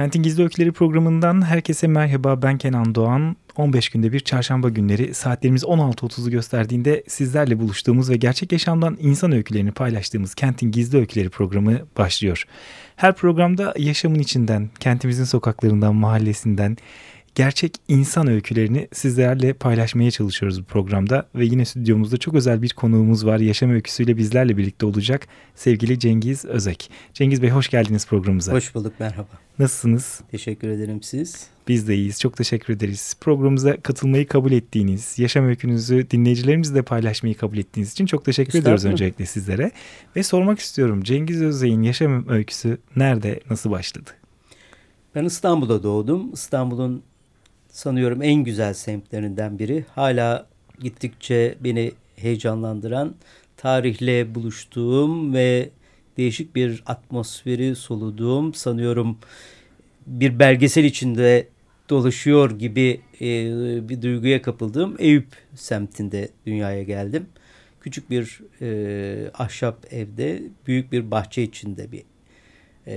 Kentin Gizli Öyküleri programından herkese merhaba ben Kenan Doğan. 15 günde bir çarşamba günleri saatlerimiz 16.30'u gösterdiğinde sizlerle buluştuğumuz ve gerçek yaşamdan insan öykülerini paylaştığımız Kentin Gizli Öyküleri programı başlıyor. Her programda yaşamın içinden, kentimizin sokaklarından, mahallesinden, gerçek insan öykülerini sizlerle paylaşmaya çalışıyoruz bu programda. Ve yine stüdyomuzda çok özel bir konuğumuz var. Yaşam öyküsüyle bizlerle birlikte olacak sevgili Cengiz Özek. Cengiz Bey hoş geldiniz programımıza. Hoş bulduk merhaba. Nasılsınız? Teşekkür ederim siz. Biz de iyiyiz. Çok teşekkür ederiz. Programımıza katılmayı kabul ettiğiniz, yaşam öykünüzü dinleyicilerimizle paylaşmayı kabul ettiğiniz için çok teşekkür ediyoruz öncelikle sizlere. Ve sormak istiyorum Cengiz Özey'in yaşam öyküsü nerede, nasıl başladı? Ben İstanbul'da doğdum. İstanbul'un sanıyorum en güzel semtlerinden biri. Hala gittikçe beni heyecanlandıran, tarihle buluştuğum ve değişik bir atmosferi soluduğum sanıyorum bir belgesel içinde dolaşıyor gibi e, bir duyguya kapıldığım Eyüp semtinde dünyaya geldim. Küçük bir e, ahşap evde büyük bir bahçe içinde bir e,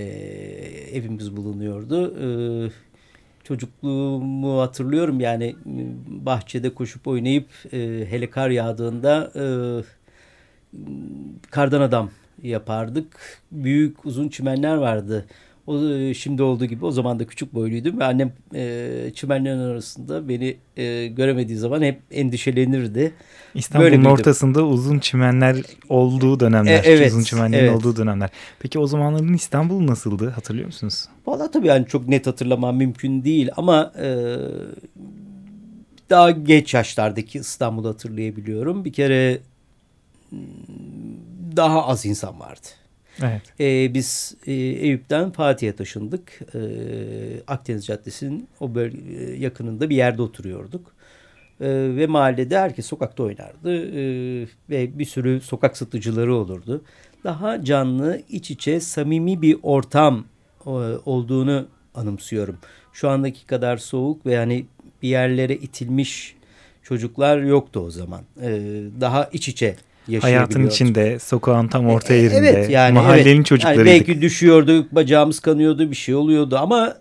evimiz bulunuyordu. E, çocukluğumu hatırlıyorum yani bahçede koşup oynayıp e, hele kar yağdığında e, kardan adam yapardık. Büyük uzun çimenler vardı. O e, şimdi olduğu gibi o zaman da küçük boyluydum ve annem e, çimenlerin arasında beni e, göremediği zaman hep endişelenirdi. İstanbul'un ortasında uzun çimenler olduğu dönemler. E, evet. Uzun çimenlerin evet. olduğu dönemler. Peki o zamanların İstanbul nasıldı hatırlıyor musunuz? Valla tabii yani çok net hatırlamam mümkün değil ama e, daha geç yaşlardaki İstanbul'u hatırlayabiliyorum. Bir kere daha az insan vardı. Evet. Ee, biz e, Eyüp'ten Fatih'e taşındık. Ee, Akdeniz Caddesi'nin o bölge e, yakınında bir yerde oturuyorduk. Ee, ve mahallede herkes sokakta oynardı. Ee, ve bir sürü sokak satıcıları olurdu. Daha canlı, iç içe, samimi bir ortam e, olduğunu anımsıyorum. Şu andaki kadar soğuk ve hani bir yerlere itilmiş çocuklar yoktu o zaman. Ee, daha iç içe Hayatın içinde, sokağın tam orta e, yerinde, evet, yani, mahallenin evet, çocuklarıydık. Yani belki düşüyordu, bacağımız kanıyordu, bir şey oluyordu ama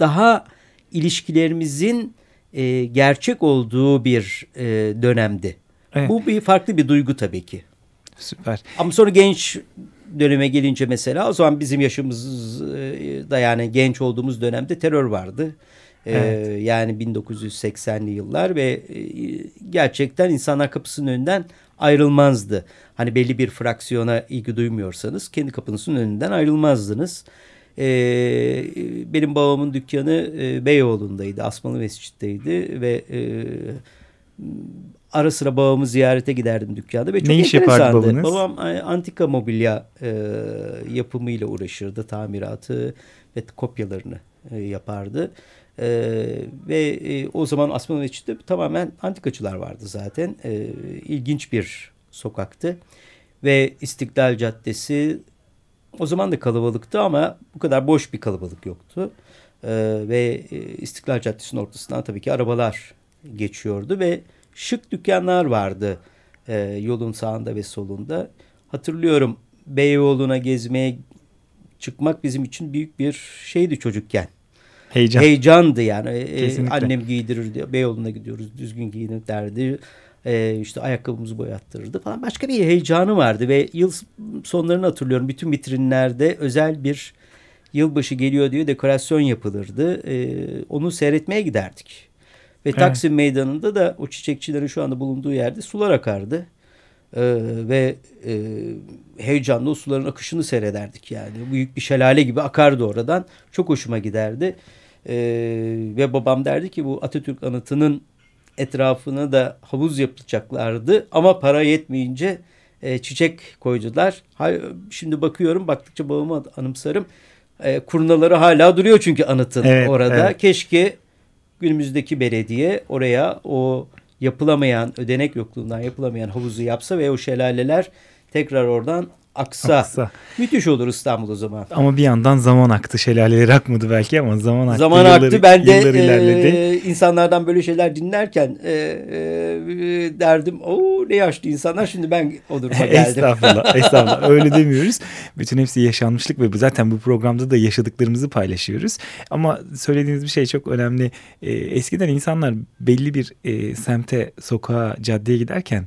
daha ilişkilerimizin e, gerçek olduğu bir e, dönemdi. Evet. Bu bir farklı bir duygu tabii ki. Süper. Ama sonra genç döneme gelince mesela o zaman bizim yaşımızda yani genç olduğumuz dönemde terör vardı. E, evet. Ee, yani 1980'li yıllar ve e, gerçekten insanlar kapısının önünden ayrılmazdı. Hani belli bir fraksiyona ilgi duymuyorsanız kendi kapınızın önünden ayrılmazdınız. Ee, benim babamın dükkanı e, Beyoğlu'ndaydı. Asmalı Mescid'deydi ve e, ara sıra babamı ziyarete giderdim dükkanda. Ve çok ne iş yapardı babanız? Babam antika mobilya e, yapımıyla uğraşırdı. Tamiratı ve kopyalarını e, yapardı. Ee, ve e, o zaman Asmalı Mescid'de tamamen antikacılar vardı zaten. Ee, ilginç bir sokaktı. Ve İstiklal Caddesi o zaman da kalabalıktı ama bu kadar boş bir kalabalık yoktu. Ee, ve e, İstiklal Caddesi'nin ortasından tabii ki arabalar geçiyordu ve şık dükkanlar vardı e, yolun sağında ve solunda. Hatırlıyorum Beyoğlu'na gezmeye çıkmak bizim için büyük bir şeydi çocukken. Heyecan. Heyecandı yani. E, e, Kesinlikle. Annem giydirirdi. Beyoğlu'na gidiyoruz düzgün giyinin derdi. Ee, işte ayakkabımızı boyattırırdı falan. Başka bir heyecanı vardı ve yıl sonlarını hatırlıyorum. Bütün vitrinlerde özel bir yılbaşı geliyor diye dekorasyon yapılırdı. Ee, onu seyretmeye giderdik. Ve evet. Taksim Meydanı'nda da o çiçekçilerin şu anda bulunduğu yerde sular akardı. Ee, ve e, heyecanlı o suların akışını seyrederdik yani. Büyük bir şelale gibi akardı oradan. Çok hoşuma giderdi. E, ve babam derdi ki bu Atatürk anıtının etrafına da havuz yapacaklardı ama para yetmeyince e, çiçek koydular. Şimdi bakıyorum baktıkça babamı anımsarım. E, kurnaları hala duruyor çünkü anıtın Evet, orada. evet. Keşke günümüzdeki belediye oraya o yapılamayan, ödenek yokluğundan yapılamayan havuzu yapsa ve o şelaleler tekrar oradan aksa. Aksa. Müthiş olur İstanbul o zaman. Ama bir yandan zaman aktı. Şelaleler akmadı belki ama zaman aktı. Zaman yılları- aktı. Ben de yıllar ilerledi. e, insanlardan böyle şeyler dinlerken e, e, derdim o ne yaşlı insanlar şimdi ben o duruma geldim. Estağfurullah, estağfurullah. Öyle demiyoruz. Bütün hepsi yaşanmışlık ve zaten bu programda da yaşadıklarımızı paylaşıyoruz. Ama söylediğiniz bir şey çok önemli. Ee, eskiden insanlar belli bir e, semte, sokağa, caddeye giderken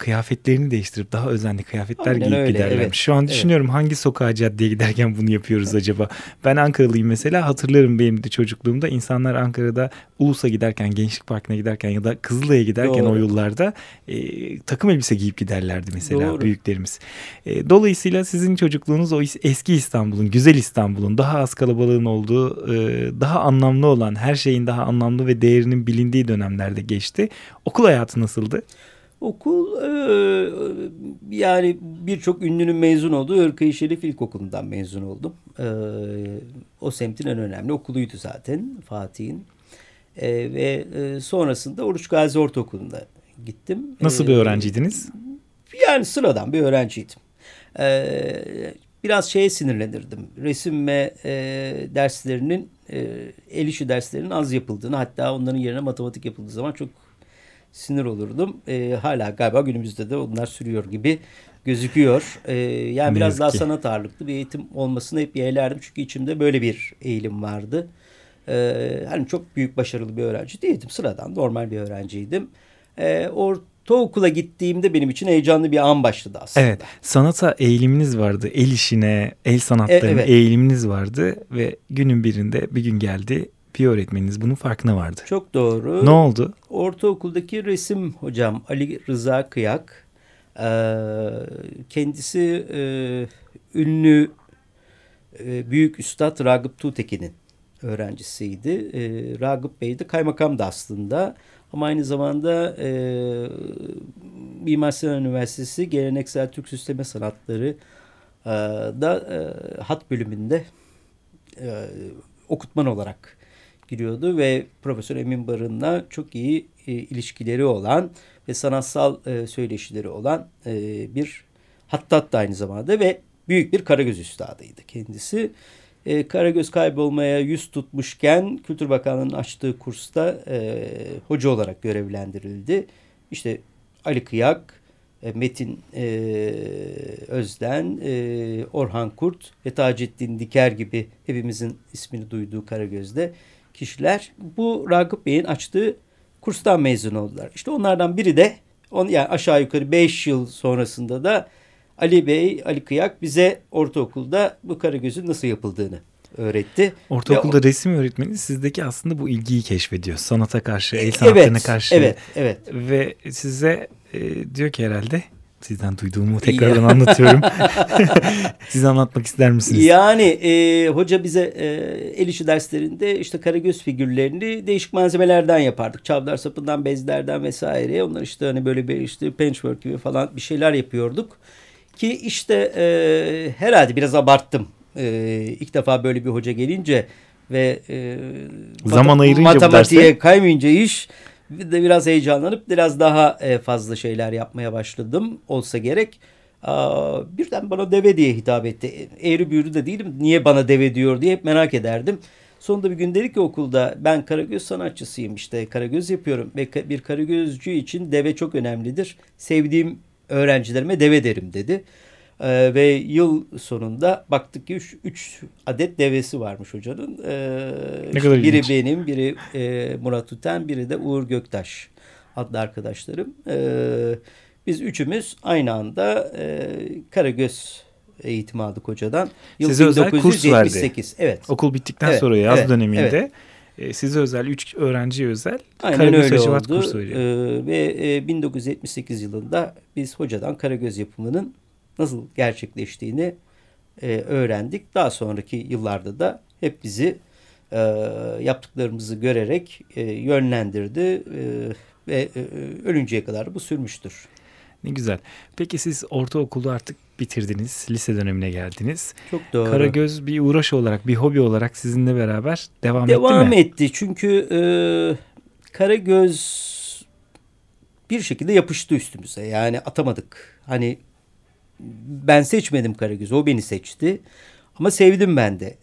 kıyafetlerini değiştirip daha özenli kıyafetler Aynen giyip öyle, giderlermiş. evet. Şu an Evet. düşünüyorum hangi sokağa, caddeye giderken bunu yapıyoruz acaba? Ben Ankaralıyım mesela hatırlarım benim de çocukluğumda insanlar Ankara'da Ulus'a giderken, Gençlik Parkı'na giderken ya da Kızılay'a giderken Doğru. o yollarda e, takım elbise giyip giderlerdi mesela Doğru. büyüklerimiz. E, dolayısıyla sizin çocukluğunuz o eski İstanbul'un, güzel İstanbul'un daha az kalabalığın olduğu, e, daha anlamlı olan, her şeyin daha anlamlı ve değerinin bilindiği dönemlerde geçti. Okul hayatı nasıldı? Okul e, yani birçok ünlünün mezun olduğu Örkayı Şerif İlkokulu'ndan mezun oldum. E, o semtin en önemli okuluydu zaten Fatih'in. E, ve e, sonrasında Oruç Gazi Ortaokulu'nda gittim. Nasıl E, bir öğrenciydiniz? Yani sıradan bir öğrenciydim. Biraz şeye sinirlenirdim. Resim ve e, derslerinin, e, el işi derslerinin az yapıldığını hatta onların yerine matematik yapıldığı zaman çok sinir olurdum. Ee, hala galiba günümüzde de onlar sürüyor gibi gözüküyor. Ee, yani Ne biraz yazık daha ki. sanat ağırlıklı bir eğitim olmasını hep yeğlerdim. Çünkü içimde böyle bir eğilim vardı. Ee, hani çok büyük başarılı bir öğrenci değildim. Sıradan normal bir öğrenciydim. Ee, ortaokula gittiğimde benim için heyecanlı bir an başladı aslında. Evet, sanata eğiliminiz vardı. El işine, el sanatlarına E, evet. eğiliminiz vardı ve günün birinde bir gün geldi bir öğretmeniniz bunun farkına vardı. Çok doğru. Ne oldu? Ortaokuldaki resim hocam Ali Rıza Kıyak. Ee, kendisi e, ünlü e, büyük üstad Ragıp Tuğtekin'in öğrencisiydi. E, Ragıp Bey de kaymakamdı aslında. Ama aynı zamanda e, Mimar Sinan Üniversitesi Geleneksel Türk Süsleme Sanatları e, da e, hat bölümünde e, okutman olarak giriyordu ve Profesör Emin Barın'la çok iyi e, ilişkileri olan ve sanatsal e, söyleşileri olan e, bir hattat da aynı zamanda ve büyük bir Karagöz üstadıydı kendisi. E, Karagöz kaybolmaya yüz tutmuşken Kültür Bakanlığı'nın açtığı kursta e, hoca olarak görevlendirildi. İşte Ali Kıyak, e, Metin e, Özden, e, Orhan Kurt ve Taceddin Diker gibi hepimizin ismini duyduğu Karagöz'de kişiler bu Ragıp Bey'in açtığı kurstan mezun oldular. İşte onlardan biri de on, yani aşağı yukarı 5 yıl sonrasında da Ali Bey, Ali Kıyak bize ortaokulda bu Karagöz'ün nasıl yapıldığını öğretti. Ortaokulda Ve o- resim öğretmeni sizdeki aslında bu ilgiyi keşfediyor. Sanata karşı, el sanatlarına evet, karşı. Evet, evet. Ve size e, diyor ki herhalde sizden duyduğumu tekrardan anlatıyorum. Siz anlatmak ister misiniz? Yani e, hoca bize e, el işi derslerinde işte karagöz figürlerini değişik malzemelerden yapardık. Çavdar sapından, bezlerden vesaire. Onlar işte hani böyle bir işte patchwork gibi falan bir şeyler yapıyorduk. Ki işte e, herhalde biraz abarttım. E, ilk defa böyle bir hoca gelince ve e, Zaman mat- ayırınca matematiğe derse- kaymayınca iş de biraz heyecanlanıp biraz daha e, fazla şeyler yapmaya başladım olsa gerek. Birden bana deve diye hitap etti. Eğri büğrü de değilim. Niye bana deve diyor diye hep merak ederdim. Sonunda bir gün dedi ki okulda ben karagöz sanatçısıyım işte karagöz yapıyorum. Ve bir karagözcü için deve çok önemlidir. Sevdiğim öğrencilerime deve derim dedi. Ee, ve yıl sonunda baktık ki 3 adet devesi varmış hocanın. Ee, Ne kadar biri ilginç. benim, biri e, Murat Üten, biri de Uğur Göktaş adlı arkadaşlarım. Ee, biz üçümüz aynı anda e, Karagöz eğitimi aldık hocadan. Yıl Size özel kurs verdi. 1978. Evet. Okul bittikten Evet, sonra yaz evet, döneminde evet. e, size özel, üç öğrenciye özel Aynen Karagöz öyle Hacivat oldu. kursu veriyor. Ee, ve e, 1978 yılında biz hocadan Karagöz yapımının nasıl gerçekleştiğini e, öğrendik. Daha sonraki yıllarda da hep bizi e, yaptıklarımızı görerek e, yönlendirdi e, ve e, ölünceye kadar bu sürmüştür. Ne güzel. Peki siz ortaokulda artık bitirdiniz. Lise dönemine geldiniz. Çok doğru. Karagöz bir uğraş olarak, bir hobi olarak sizinle beraber devam, devam etti mi? etti. Çünkü e, Karagöz bir şekilde yapıştı üstümüze. Yani atamadık. Hani ben seçmedim Karagöz'ü. O beni seçti. Ama sevdim ben de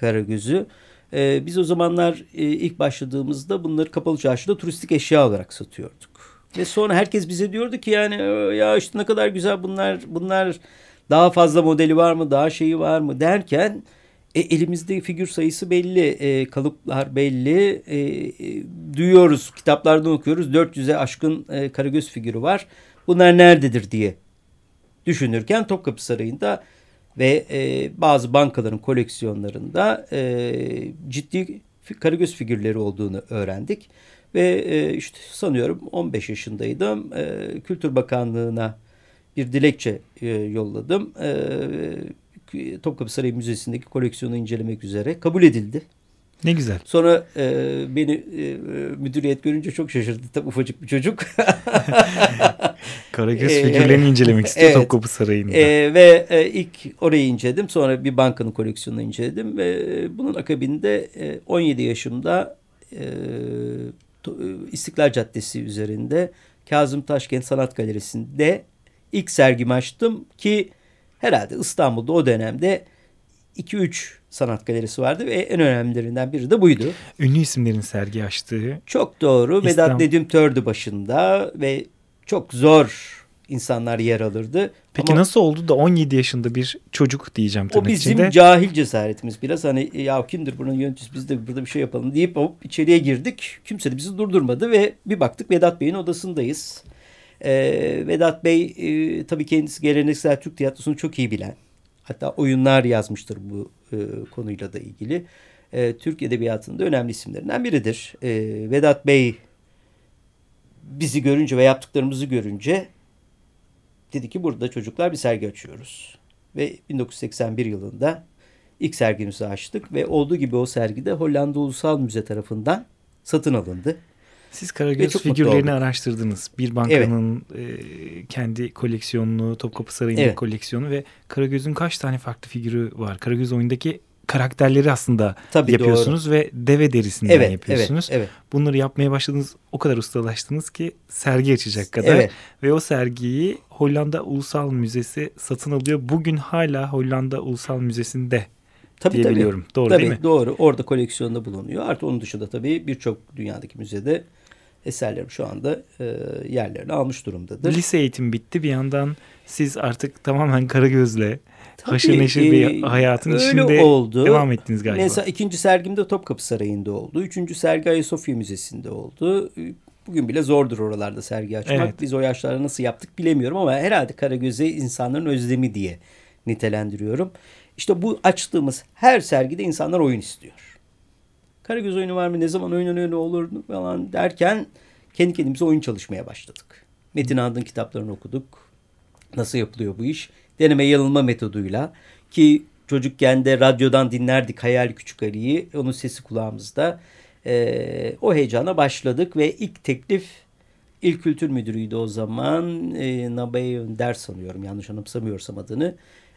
Karagöz'ü. Ee, biz o zamanlar e, ilk başladığımızda bunları kapalı çarşıda turistik eşya olarak satıyorduk. Ve sonra herkes bize diyordu ki yani ya işte ne kadar güzel bunlar bunlar daha fazla modeli var mı daha şeyi var mı derken e, elimizde figür sayısı belli, e, kalıplar belli. E, e, duyuyoruz, kitaplardan okuyoruz. 400'e aşkın e, Karagöz figürü var. Bunlar nerededir diye düşünürken Topkapı Sarayı'nda ve e, bazı bankaların koleksiyonlarında e, ciddi Karagöz figürleri olduğunu öğrendik. Ve e, işte sanıyorum 15 yaşındaydım. E, Kültür Bakanlığı'na bir dilekçe e, yolladım. E, Topkapı Sarayı Müzesi'ndeki koleksiyonu incelemek üzere kabul edildi. Ne güzel. Sonra e, beni e, müdüriyet görünce çok şaşırdı. Tabii ufacık bir çocuk. Karagöz figürlerini incelemek istiyor evet. Topkapı Sarayı'nda. E, ve e, ilk orayı inceledim. Sonra bir bankanın koleksiyonunu inceledim. Ve bunun akabinde e, 17 yaşımda e, İstiklal Caddesi üzerinde Kazım Taşkent Sanat Galerisi'nde ilk sergimi açtım ki herhalde İstanbul'da o dönemde 2-3 sanat galerisi vardı ve en önemlilerinden biri de buydu. Ünlü isimlerin sergi açtığı. Çok doğru. İstanbul. Vedat Nedim Tördü başında ve çok zor insanlar yer alırdı. Peki Ama nasıl oldu da 17 yaşında bir çocuk diyeceğim tırnak O bizim içinde. cahil cesaretimiz biraz hani ya kimdir bunun yöneticisi biz de burada bir şey yapalım deyip hop içeriye girdik. Kimse de bizi durdurmadı ve bir baktık Vedat Bey'in odasındayız. Ee, Vedat Bey e, tabii kendisi geleneksel Türk tiyatrosunu çok iyi bilen. Hatta oyunlar yazmıştır bu e, konuyla da ilgili. E, Türk Edebiyatı'nda önemli isimlerinden biridir. E, Vedat Bey bizi görünce ve yaptıklarımızı görünce dedi ki burada çocuklar bir sergi açıyoruz. Ve 1981 yılında ilk sergimizi açtık ve olduğu gibi o sergide Hollanda Ulusal Müze tarafından satın alındı. Siz Karagöz figürlerini araştırdınız. Bir bankanın evet. e, kendi koleksiyonunu, Topkapı Sarayı'nın evet. koleksiyonu ve Karagöz'ün kaç tane farklı figürü var? Karagöz oyundaki karakterleri aslında Tabii yapıyorsunuz doğru. ve deve derisinden evet, yapıyorsunuz. Evet, evet. Bunları yapmaya başladınız o kadar ustalaştınız ki sergi açacak kadar evet. ve o sergiyi Hollanda Ulusal Müzesi satın alıyor. Bugün hala Hollanda Ulusal Müzesi'nde tabii. Tabii. Doğru tabii, değil mi? Doğru. Orada koleksiyonda bulunuyor. Artı onun dışında tabii birçok dünyadaki müzede eserlerim şu anda e, yerlerini almış durumdadır. Lise eğitim bitti. Bir yandan siz artık tamamen Karagöz'le haşır neşir bir e, hayatın içinde oldu. devam ettiniz galiba. Mesela ikinci sergimde Topkapı Sarayı'nda oldu. Üçüncü sergi Ayasofya Müzesi'nde oldu. Bugün bile zordur oralarda sergi açmak. Evet. Biz o yaşlarda nasıl yaptık bilemiyorum ama herhalde Karagöz'e insanların özlemi diye nitelendiriyorum. İşte bu açtığımız her sergide insanlar oyun istiyor. Karagöz oyunu var mı? Ne zaman oynanıyor? Ne olur falan derken kendi kendimize oyun çalışmaya başladık. Metin Andın kitaplarını okuduk. Nasıl yapılıyor bu iş? Deneme yanılma metoduyla ki çocukken de radyodan dinlerdik Hayal Küçük Ali'yi. Onun sesi kulağımızda. Ee, o heyecana başladık ve ilk teklif İl Kültür Müdürü'ydü o zaman. E, Nabay Önder sanıyorum yanlış anımsamıyorsam adını.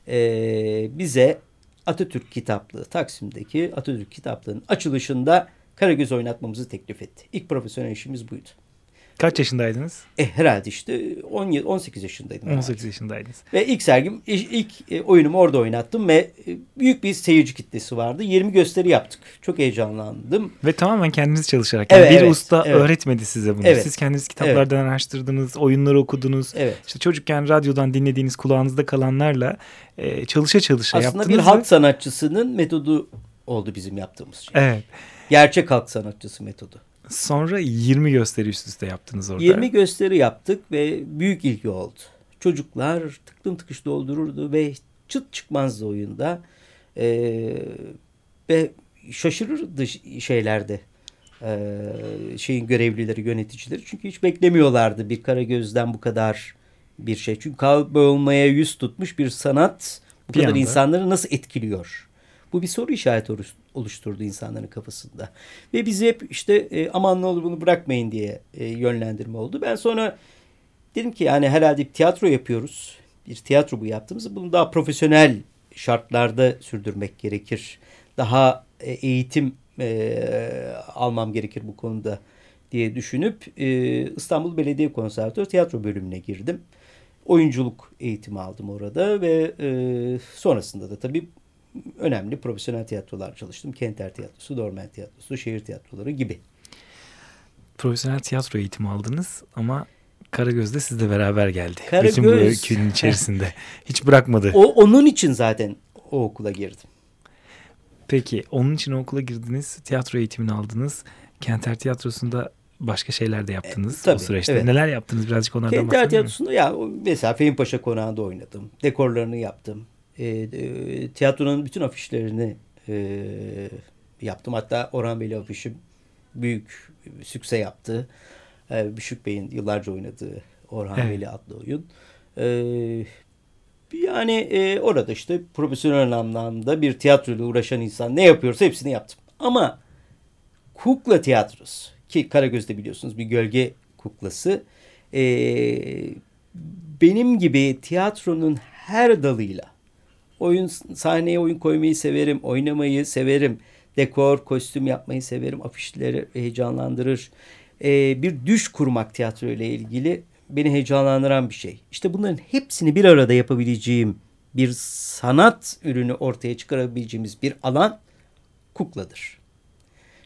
E, bize Atatürk kitaplığı Taksim'deki Atatürk kitaplığının açılışında Karagöz oynatmamızı teklif etti. İlk profesyonel işimiz buydu. Kaç yaşındaydınız? E, herhalde işte 17, 18 yaşındaydım. 18 herhalde. yaşındaydınız. Ve ilk sergim, ilk e, oyunumu orada oynattım ve e, büyük bir seyirci kitlesi vardı. 20 gösteri yaptık. Çok heyecanlandım. Ve tamamen kendiniz çalışarak. Yani evet, bir evet, usta evet. öğretmedi size bunu. Evet, Siz kendiniz kitaplardan evet. araştırdınız, oyunları okudunuz. Evet. İşte çocukken radyodan dinlediğiniz kulağınızda kalanlarla e, çalışa çalışa Aslında yaptınız. Aslında bir halk sanatçısının metodu oldu bizim yaptığımız şey. Evet. Gerçek halk sanatçısı metodu. Sonra 20 gösteri üst üste yaptınız orada. 20 gösteri yaptık ve büyük ilgi oldu. Çocuklar tıklım tıkış doldururdu ve çıt çıkmazdı oyunda. Ee, ve şaşırırdı şeylerde ee, şeyin görevlileri, yöneticileri. Çünkü hiç beklemiyorlardı bir Karagöz'den bu kadar bir şey. Çünkü kavga olmaya yüz tutmuş bir sanat bu bir kadar anda. insanları nasıl etkiliyor? Bu bir soru işareti oluşturdu insanların kafasında. Ve bizi hep işte e, aman ne olur bunu bırakmayın diye e, yönlendirme oldu. Ben sonra dedim ki yani herhalde tiyatro yapıyoruz. bir tiyatro bu yaptığımızda bunu daha profesyonel şartlarda sürdürmek gerekir. Daha e, eğitim e, almam gerekir bu konuda diye düşünüp e, İstanbul Belediye Konservatuarı tiyatro bölümüne girdim. Oyunculuk eğitimi aldım orada ve e, sonrasında da tabii önemli profesyonel tiyatrolar çalıştım. Kenter Tiyatrosu, Dormen Tiyatrosu, şehir tiyatroları gibi. Profesyonel tiyatro eğitimi aldınız ama Karagöz de sizle beraber geldi. Karagöz. Bütün bu öykünün içerisinde. Hiç bırakmadı. O onun için zaten o okula girdim. Peki onun için okula girdiniz. Tiyatro eğitimini aldınız. Kenter Tiyatrosu'nda başka şeyler de yaptınız E, tabii, o süreçte. evet. Neler yaptınız birazcık onlardan Kenter bahseder Tiyatrosu'nda ya mesela Fehim Paşa Konağı'nda oynadım. Dekorlarını yaptım. E, e, tiyatronun bütün afişlerini e, yaptım. Hatta Orhan Veli afişim büyük sükse yaptı. E, Büşük Bey'in yıllarca oynadığı Orhan Evet. Veli adlı oyun. E, yani e, orada işte profesyonel anlamda bir tiyatroyla uğraşan insan ne yapıyorsa hepsini yaptım. Ama kukla tiyatrosu ki Karagöz'de biliyorsunuz bir gölge kuklası. E, benim gibi tiyatronun her dalıyla oyun sahneye oyun koymayı severim, oynamayı severim. Dekor, kostüm yapmayı severim. Afişleri heyecanlandırır. E, bir düş kurmak tiyatro ile ilgili beni heyecanlandıran bir şey. İşte bunların hepsini bir arada yapabileceğim bir sanat ürünü ortaya çıkarabileceğimiz bir alan kukladır.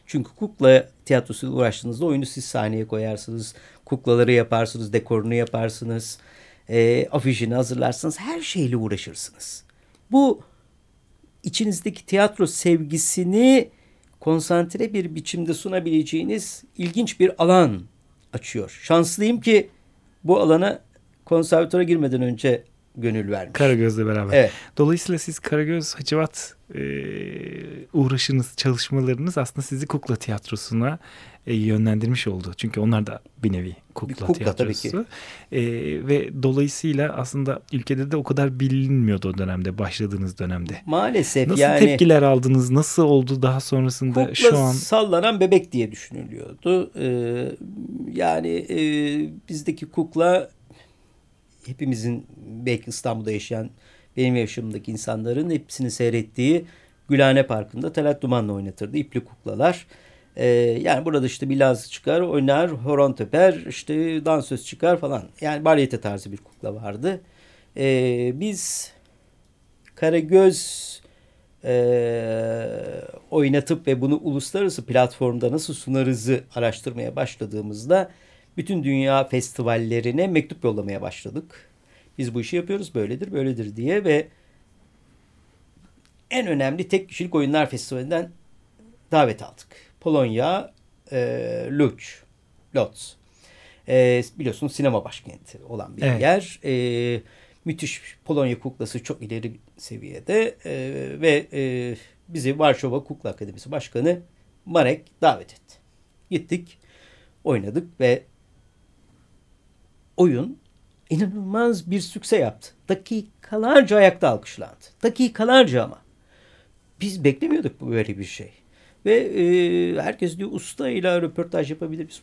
Çünkü kukla tiyatrosuyla uğraştığınızda oyunu siz sahneye koyarsınız. Kuklaları yaparsınız, dekorunu yaparsınız. E, afişini hazırlarsınız. Her şeyle uğraşırsınız. Bu içinizdeki tiyatro sevgisini konsantre bir biçimde sunabileceğiniz ilginç bir alan açıyor. Şanslıyım ki bu alana konservatöre girmeden önce gönül vermiş. Karagöz'le beraber. Evet. Dolayısıyla siz Karagöz Hacivat e, uğraşınız, çalışmalarınız aslında sizi kukla tiyatrosuna e, yönlendirmiş oldu. Çünkü onlar da bir nevi kukla, Bir kukla tabii tiyatrosu. E, ve dolayısıyla aslında ülkede de o kadar bilinmiyordu o dönemde, başladığınız dönemde. Maalesef Nasıl yani tepkiler aldınız? Nasıl oldu daha sonrasında kukla şu an? sallanan bebek diye düşünülüyordu. Ee, yani e, bizdeki kukla hepimizin belki İstanbul'da yaşayan benim yaşımdaki insanların hepsini seyrettiği Gülhane Parkı'nda Talat Duman'la oynatırdı. İpli kuklalar. Ee, yani burada işte bir laz çıkar, oynar, horon teper, işte dansöz çıkar falan. Yani baryete tarzı bir kukla vardı. Ee, biz Karagöz e, oynatıp ve bunu uluslararası platformda nasıl sunarızı araştırmaya başladığımızda bütün dünya festivallerine mektup yollamaya başladık. Biz bu işi yapıyoruz böyledir böyledir diye ve en önemli tek kişilik oyunlar festivalinden davet aldık. Polonya, e, Łódź, Lodz. E, biliyorsunuz sinema başkenti olan bir Evet. yer. E, müthiş Polonya kuklası çok ileri seviyede e, ve e, bizi Varşova Kukla Akademisi Başkanı Marek davet etti. Gittik, oynadık ve oyun inanılmaz bir sükse yaptı. Dakikalarca ayakta alkışlandı. Dakikalarca ama. Biz beklemiyorduk böyle bir şey. Ve e, herkes diyor usta ile röportaj yapabilir miyiz?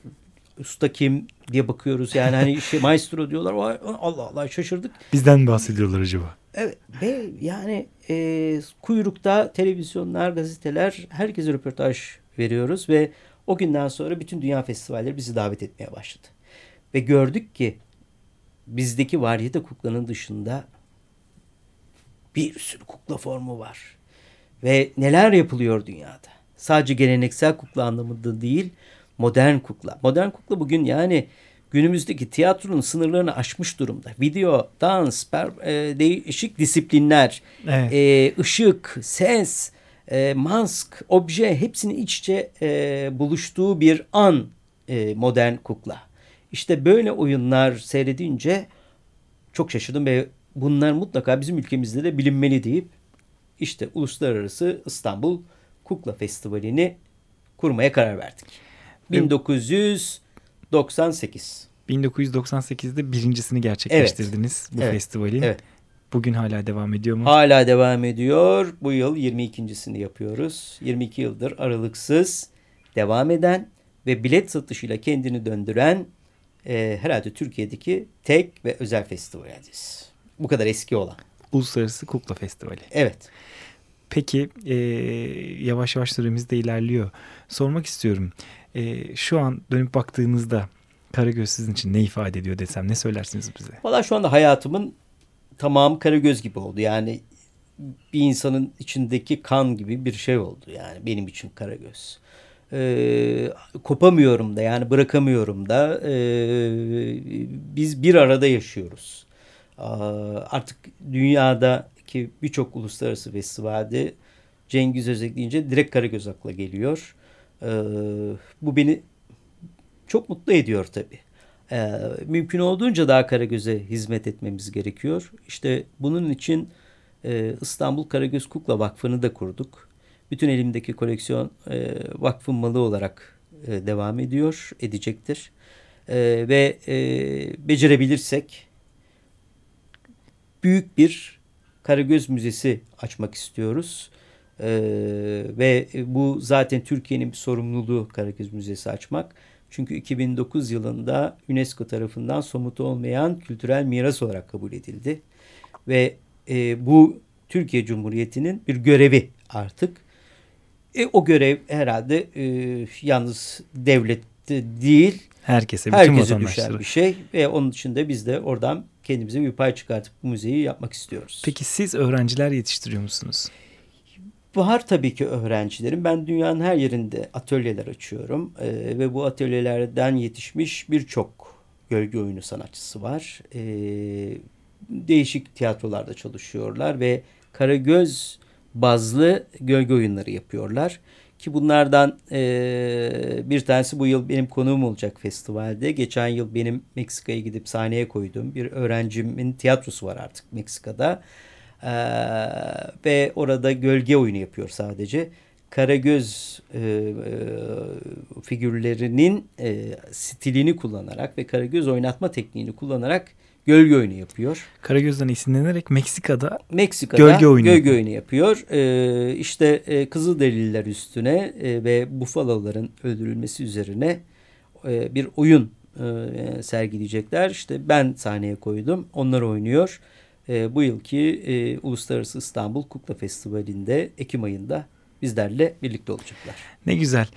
Usta kim diye bakıyoruz yani hani şey, maestro diyorlar. Allah Allah şaşırdık. Bizden mi bahsediyorlar acaba? Evet ve yani e, kuyrukta televizyonlar, gazeteler herkese röportaj veriyoruz ve o günden sonra bütün dünya festivalleri bizi davet etmeye başladı. Ve gördük ki bizdeki varyete kuklanın dışında bir sürü kukla formu var. Ve neler yapılıyor dünyada. Sadece geleneksel kukla anlamında değil, modern kukla. Modern kukla bugün yani günümüzdeki tiyatronun sınırlarını aşmış durumda. Video, dans, per, e, değişik disiplinler, Evet. e, ışık, ses, e, mask, obje hepsinin iç içe e, buluştuğu bir an e, modern kukla. İşte böyle oyunlar seyredince çok şaşırdım ve bunlar mutlaka bizim ülkemizde de bilinmeli deyip işte Uluslararası İstanbul Kukla Festivali'ni kurmaya karar verdik. 1998. 1998'de birincisini gerçekleştirdiniz bu Evet. festivalin. Evet. Bugün hala devam ediyor mu? Hala devam ediyor. Bu yıl 22.sini yapıyoruz. 22 yıldır aralıksız devam eden ve bilet satışıyla kendini döndüren e, herhalde Türkiye'deki tek ve özel festivaliz. Bu kadar eski olan. Uluslararası Kukla Festivali. Evet. Peki e, yavaş yavaş süremiz de ilerliyor. Sormak istiyorum. E, şu an dönüp baktığınızda Karagöz sizin için ne ifade ediyor desem ne söylersiniz bize? Valla şu anda hayatımın tamamı Karagöz gibi oldu. Yani bir insanın içindeki kan gibi bir şey oldu yani benim için Karagöz. Ee, kopamıyorum da yani bırakamıyorum da ee, biz bir arada yaşıyoruz. Ee, artık dünyadaki birçok uluslararası festivalde Cengiz Özek deyince direkt Karagöz akla geliyor. Ee, bu beni çok mutlu ediyor tabii. Ee, mümkün olduğunca daha Karagöz'e hizmet etmemiz gerekiyor. İşte bunun için e, İstanbul Karagöz Kukla Vakfı'nı da kurduk. Bütün elimdeki koleksiyon e, vakfın malı olarak e, devam ediyor, edecektir. E, ve e, becerebilirsek büyük bir Karagöz Müzesi açmak istiyoruz. Ee, ve bu zaten Türkiye'nin bir sorumluluğu Karagöz Müzesi açmak. Çünkü 2009 yılında UNESCO tarafından somut olmayan kültürel miras olarak kabul edildi. Ve e, bu Türkiye Cumhuriyeti'nin bir görevi artık. E, o görev herhalde e, yalnız devlet değil. Herkese, bütün herkese düşer bir şey. Ve onun için de biz de oradan kendimize bir pay çıkartıp bu müzeyi yapmak istiyoruz. Peki siz öğrenciler yetiştiriyor musunuz? Var tabii ki öğrencilerim. Ben dünyanın her yerinde atölyeler açıyorum. Ee, ve bu atölyelerden yetişmiş birçok gölge oyunu sanatçısı var. Ee, değişik tiyatrolarda çalışıyorlar ve Karagöz bazlı gölge oyunları yapıyorlar. Ki bunlardan e, bir tanesi bu yıl benim konuğum olacak festivalde. Geçen yıl benim Meksika'ya gidip sahneye koyduğum bir öğrencimin tiyatrosu var artık Meksika'da. E, ve orada gölge oyunu yapıyor sadece. Karagöz e, figürlerinin e, stilini kullanarak ve Karagöz oynatma tekniğini kullanarak gölge oyunu yapıyor. Karagöz'den esinlenerek Meksika'da, Meksika'da gölge oyunu, gölge oyunu yapıyor. Ee, işte e, Kızılderililer üstüne e, ve bufaloların öldürülmesi üzerine e, bir oyun e, sergileyecekler. İşte ben sahneye koydum. Onlar oynuyor. E, bu yılki e, Uluslararası İstanbul Kukla Festivali'nde Ekim ayında bizlerle birlikte olacaklar. Ne güzel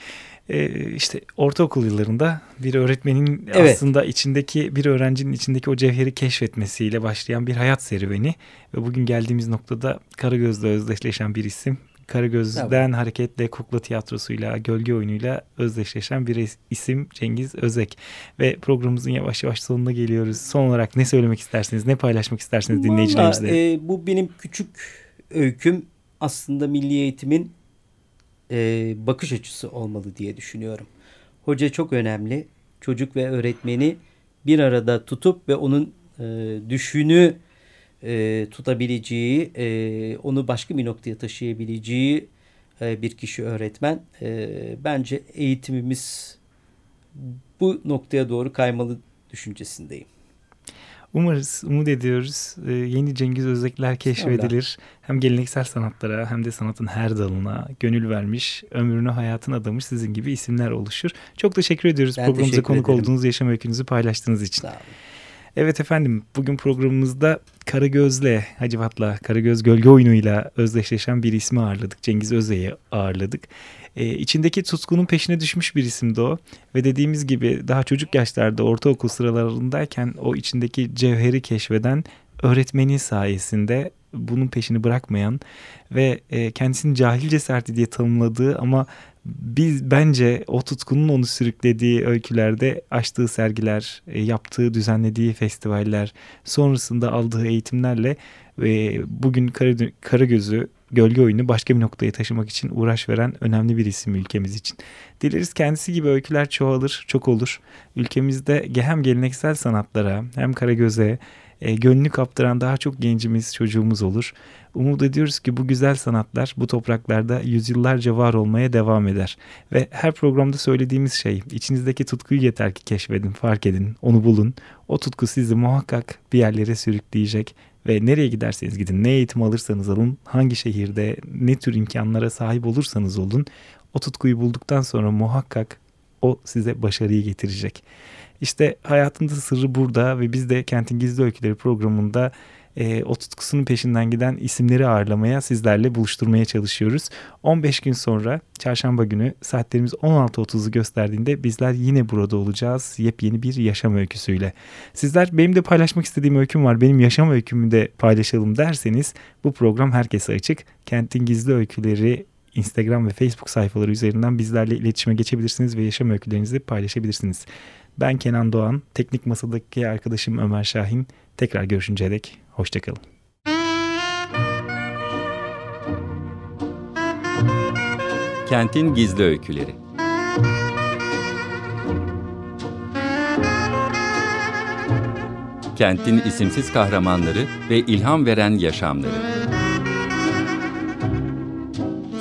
e, işte ortaokul yıllarında bir öğretmenin evet. aslında içindeki bir öğrencinin içindeki o cevheri keşfetmesiyle başlayan bir hayat serüveni ve bugün geldiğimiz noktada Karagöz'le özdeşleşen bir isim. Karagöz'den tamam. hareketle kukla tiyatrosuyla, gölge oyunuyla özdeşleşen bir isim Cengiz Özek. Ve programımızın yavaş yavaş sonuna geliyoruz. Son olarak ne söylemek istersiniz, ne paylaşmak istersiniz dinleyicilerimizle? E, bu benim küçük öyküm aslında milli eğitimin e, bakış açısı olmalı diye düşünüyorum. Hoca çok önemli. Çocuk ve öğretmeni bir arada tutup ve onun e, düşünü e, tutabileceği, e, onu başka bir noktaya taşıyabileceği e, bir kişi öğretmen. E, bence eğitimimiz bu noktaya doğru kaymalı düşüncesindeyim. Umarız, umut ediyoruz. Ee, yeni Cengiz Özekler keşfedilir. Hem geleneksel sanatlara hem de sanatın her dalına gönül vermiş, ömrünü hayatına adamış sizin gibi isimler oluşur. Çok teşekkür ediyoruz ben programımıza teşekkür konuk ederim. olduğunuz, yaşam öykünüzü paylaştığınız için. Sağ olun. Evet efendim bugün programımızda Karagöz'le, Hacivat'la, Karagöz Gölge oyunuyla özdeşleşen bir ismi ağırladık. Cengiz Öze'yi ağırladık. E, içindeki tutkunun peşine düşmüş bir isimdi o. Ve dediğimiz gibi daha çocuk yaşlarda ortaokul sıralarındayken o içindeki cevheri keşfeden öğretmenin sayesinde bunun peşini bırakmayan ve e, kendisini cahil cesareti diye tanımladığı ama biz bence o tutkunun onu sürüklediği öykülerde açtığı sergiler, e, yaptığı, düzenlediği festivaller, sonrasında aldığı eğitimlerle e, bugün Karagöz'ü gölge oyunu başka bir noktaya taşımak için uğraş veren önemli bir isim ülkemiz için. Dileriz kendisi gibi öyküler çoğalır, çok olur. Ülkemizde hem geleneksel sanatlara hem Karagöz'e e, gönlünü kaptıran daha çok gencimiz, çocuğumuz olur. Umut ediyoruz ki bu güzel sanatlar bu topraklarda yüzyıllarca var olmaya devam eder. Ve her programda söylediğimiz şey, içinizdeki tutkuyu yeter ki keşfedin, fark edin, onu bulun. O tutku sizi muhakkak bir yerlere sürükleyecek ve nereye giderseniz gidin, ne eğitim alırsanız alın, hangi şehirde, ne tür imkanlara sahip olursanız olun, o tutkuyu bulduktan sonra muhakkak o size başarıyı getirecek. İşte hayatında sırrı burada ve biz de Kentin Gizli Öyküleri programında e, o tutkusunun peşinden giden isimleri ağırlamaya, sizlerle buluşturmaya çalışıyoruz. 15 gün sonra çarşamba günü saatlerimiz 16.30'u gösterdiğinde bizler yine burada olacağız. Yepyeni bir yaşam öyküsüyle. Sizler benim de paylaşmak istediğim öyküm var. Benim yaşam öykümü de paylaşalım derseniz bu program herkese açık. Kentin Gizli Öyküleri Instagram ve Facebook sayfaları üzerinden bizlerle iletişime geçebilirsiniz ve yaşam öykülerinizi paylaşabilirsiniz. Ben Kenan Doğan, teknik masadaki arkadaşım Ömer Şahin. Tekrar görüşünceye dek hoşçakalın. Kentin Gizli Öyküleri Kentin isimsiz kahramanları ve ilham veren yaşamları